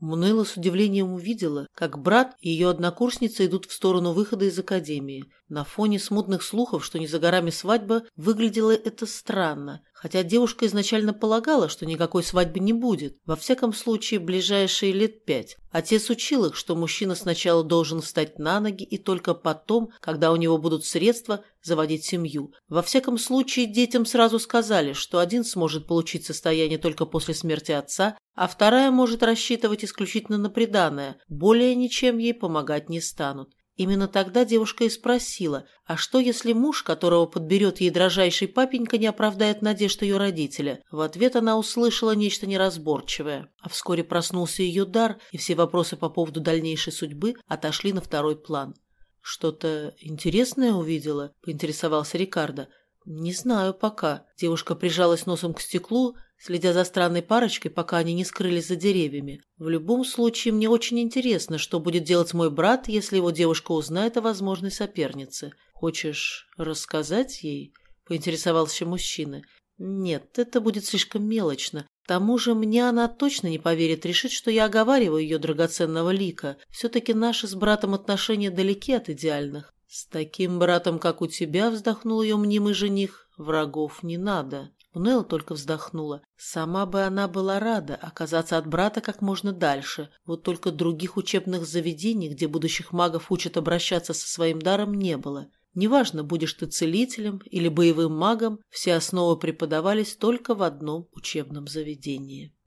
Мунелла с удивлением увидела, как брат и ее однокурсница идут в сторону выхода из академии. На фоне смутных слухов, что не за горами свадьба, выглядело это странно, хотя девушка изначально полагала, что никакой свадьбы не будет, во всяком случае ближайшие лет пять. Отец учил их, что мужчина сначала должен встать на ноги и только потом, когда у него будут средства, заводить семью. Во всяком случае, детям сразу сказали, что один сможет получить состояние только после смерти отца, а вторая может рассчитывать исключительно на приданое, более ничем ей помогать не станут. Именно тогда девушка и спросила, а что если муж, которого подберет ей дрожайший папенька, не оправдает надежд ее родителя? В ответ она услышала нечто неразборчивое. А вскоре проснулся ее дар, и все вопросы по поводу дальнейшей судьбы отошли на второй план. «Что-то интересное увидела?» – поинтересовался Рикардо. «Не знаю пока». Девушка прижалась носом к стеклу, следя за странной парочкой, пока они не скрылись за деревьями. В любом случае, мне очень интересно, что будет делать мой брат, если его девушка узнает о возможной сопернице. Хочешь рассказать ей? Поинтересовался мужчина. Нет, это будет слишком мелочно. К тому же мне она точно не поверит, решит, что я оговариваю ее драгоценного лика. Все-таки наши с братом отношения далеки от идеальных. С таким братом, как у тебя, вздохнул ее мнимый жених, врагов не надо. Унелла только вздохнула. Сама бы она была рада оказаться от брата как можно дальше. Вот только других учебных заведений, где будущих магов учат обращаться со своим даром, не было. Неважно, будешь ты целителем или боевым магом, все основы преподавались только в одном учебном заведении.